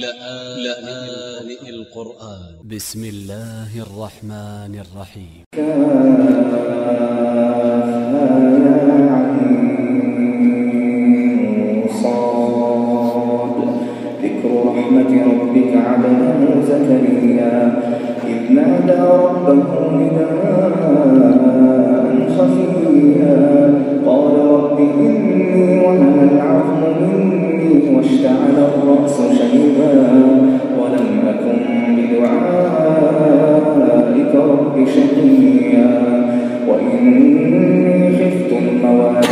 لآن القرآن. ب س م الله الرحمن الرحيم صاد ربك زكريا نادى ربه نداء بدعائك رب شقيا وإني خفت الموالي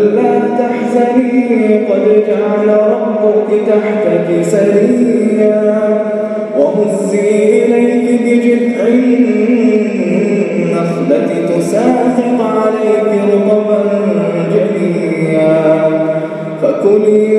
ألا تحزني قد جعل ربك تحتك سريا وهزي إليك بجذع النخلة تساقط عليك رطبا جليا فكلي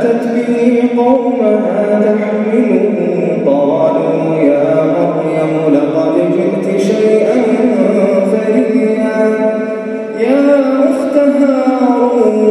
أتت به قومها تحمله قالوا يا مريم لقد جئت شيئا فريا. يا أخت هارون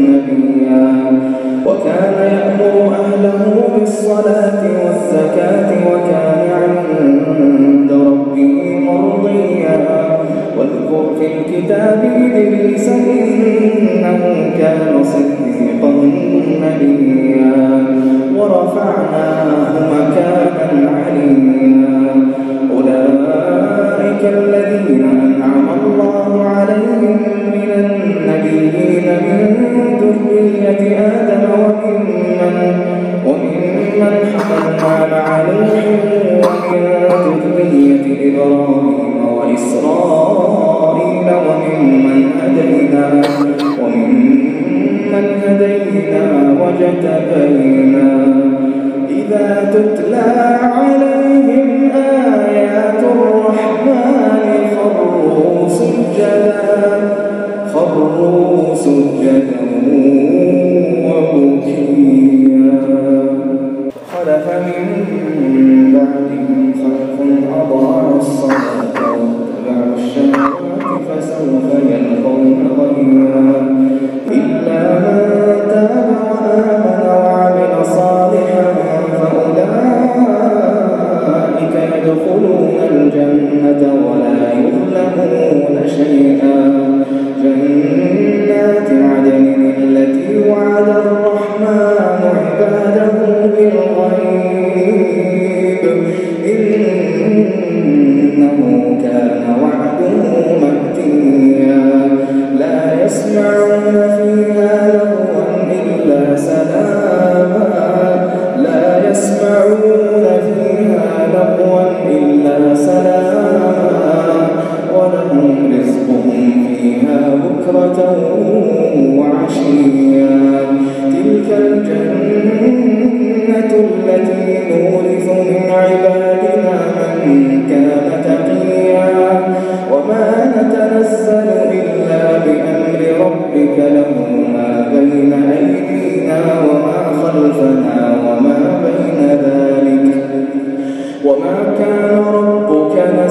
ويأمر أهله بالصلاة والزكاة وكان عند في الكتاب إدريس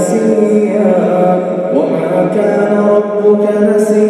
نسيا. وما كان ربك نسيا.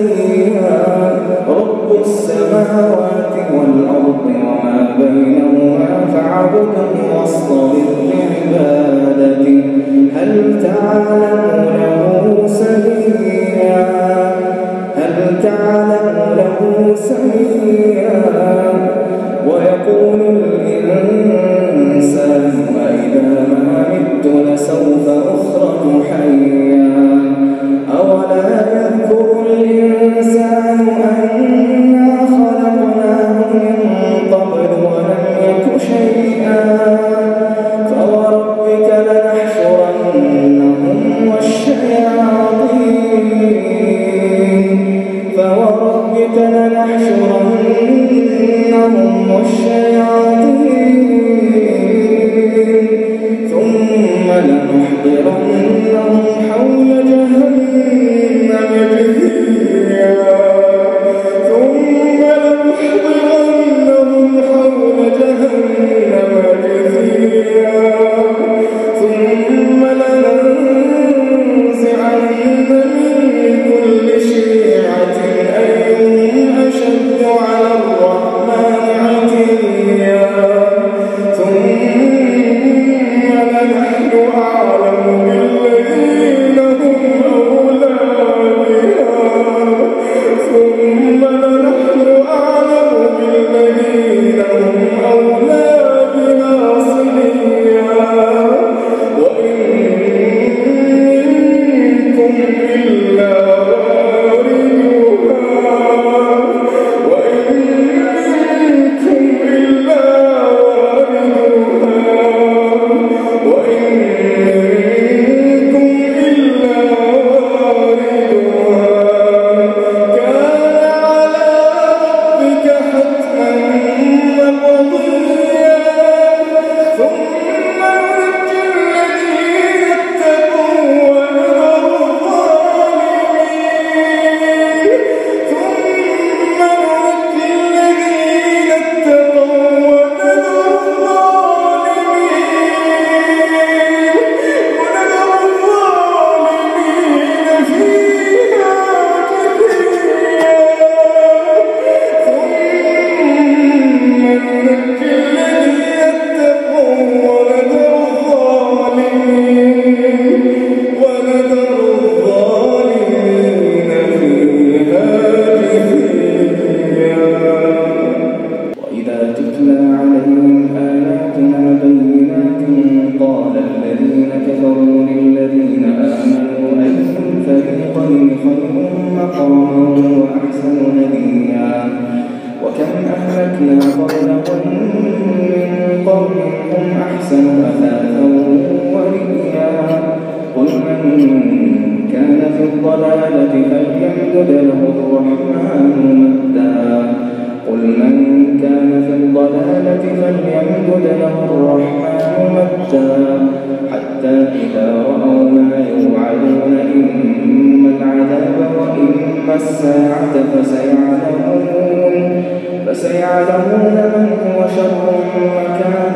الساعة فسيعلمون فسيعلمون من هو شر مكانا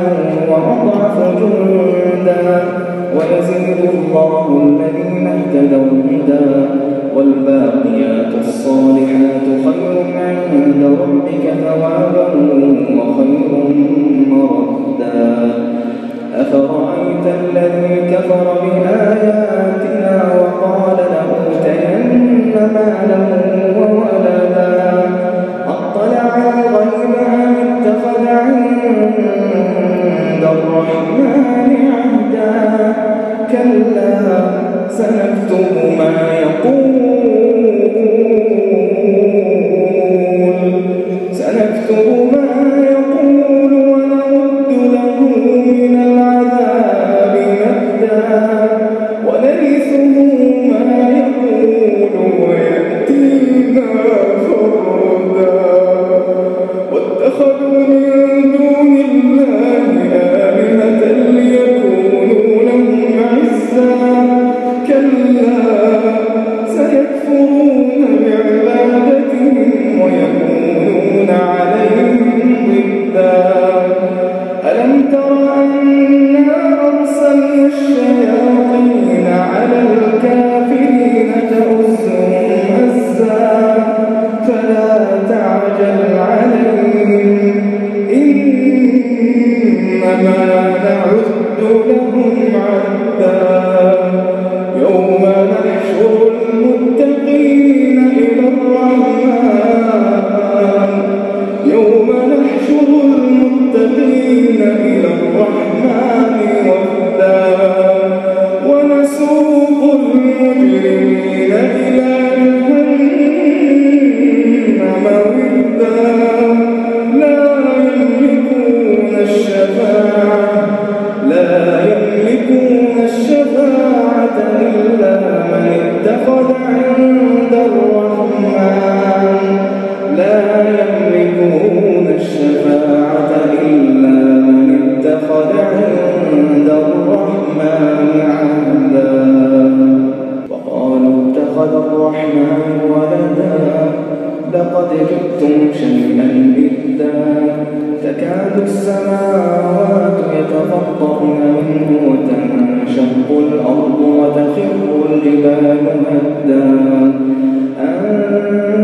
وأضعف جندا ويزيد الله الذين اهتدوا هدى والباقيات الصالحات خير عند ربك ثوابا وخير مردا أفرأيت الذي كفر بآياتنا لقد جئتم شيئا إدا تكاد السماوات يتفطرن منه وتنشق الأرض وتخر الجبال هدا أن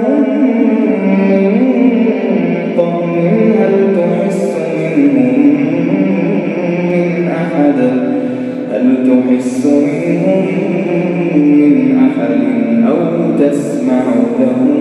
تحس منهم من أحد أو تسمع لهم